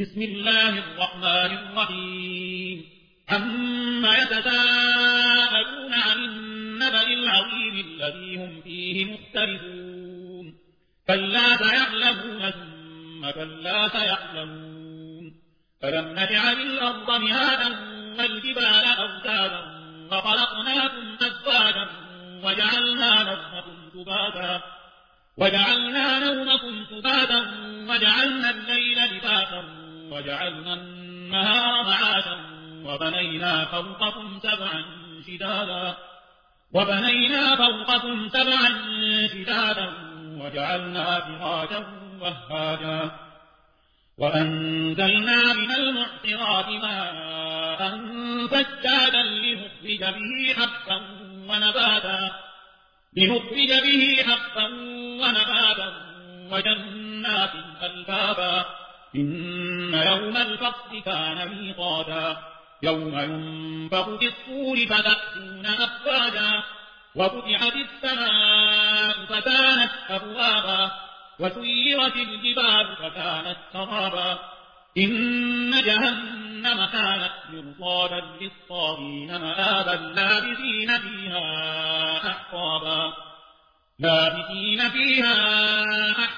بسم الله الرحمن الرحيم. عما يتساءلون عن النبأ العظيم الذي هم فيه مختلفون. كلا سيعلمون ثم كلا سيعلمون. فلم نجعل الأرض مهادا والجبال أوتادا وخلقناكم أزواجا وجعلنا نومكم سباتا. وجعلنا نومكم سباتا وجعلنا الليل لباسا وجعلنا النهار معاشا وبنينا فوقكم سبعا شدادا وبنينا فوقكم سبعا شدادا وجعلنا فراشا وهاجا وأنزلنا من المعصرات ماء فجادا لنخرج به حبا ونباتا لنخرج به حبا ونباتا وجنات ألبابا. إن يوم الفصل كان ميقاتا. يوم ينفق في الصور فتأتون أفواجا. وفتحت السماء فكانت أبوابا. وسيرت الجبال فكانت سرابا. إن جهنم كانت مرصادا للطاغين مآبا لابثين فيها أحقابا. لابثين فيها أحقابا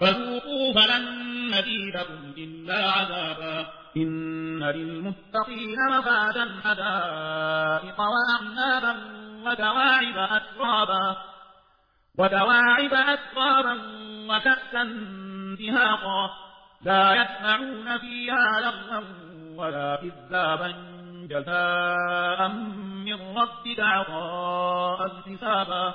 فذوقوا فلن نزيدكم إلا عذابا. إن للمتقين مفادا حدائق وأعنابا وكواعب أترابا. وكواعب أترابا وكأسا دهاقا. لا يسمعون فيها لغوا ولا كذابا. جزاء من ربك عطاء حسابا.